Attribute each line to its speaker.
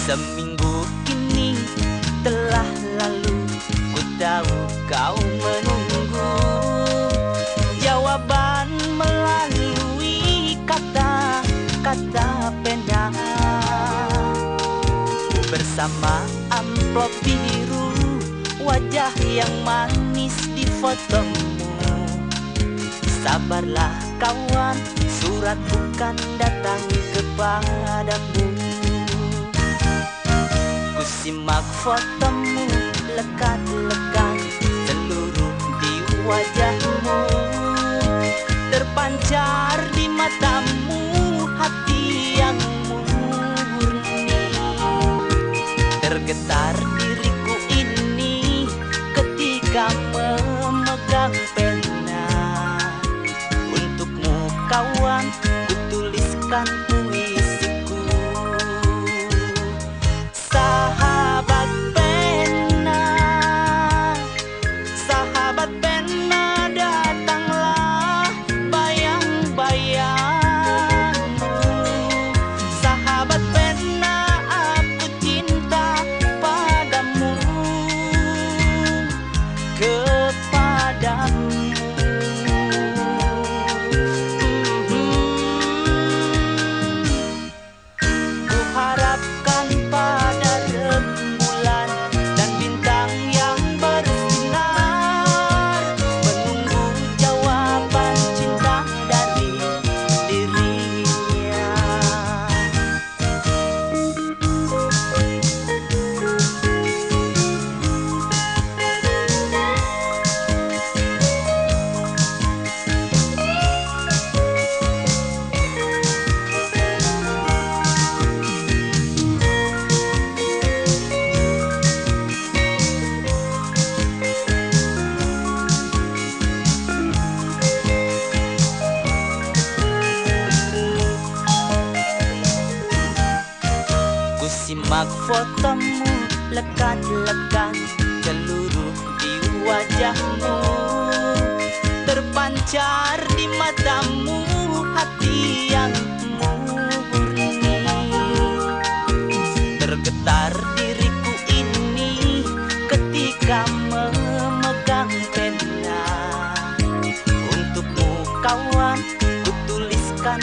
Speaker 1: Seminggu kini telah lalu. Ku tahu kau menunggu. Jawaban melalui kata-kata pena. Bersama amplop biru Wajah yang manis di fotomu. Sabarlah kawan Surat bukan datang kepadamu simak fotomu lekat-lekat Seluruh di wajahmu. Terpancar di matamu hati yang murni. Tergetar diriku ini ketika memegang pena. Untukmu kawan ku Sahabat pena Jamak fotomu lekat-lekat Seluruh di wajahmu. Terpancar di matamu Hati yang murni. Tergetar diriku ini Ketika memegang pena. Untukmu kawan Kutuliskan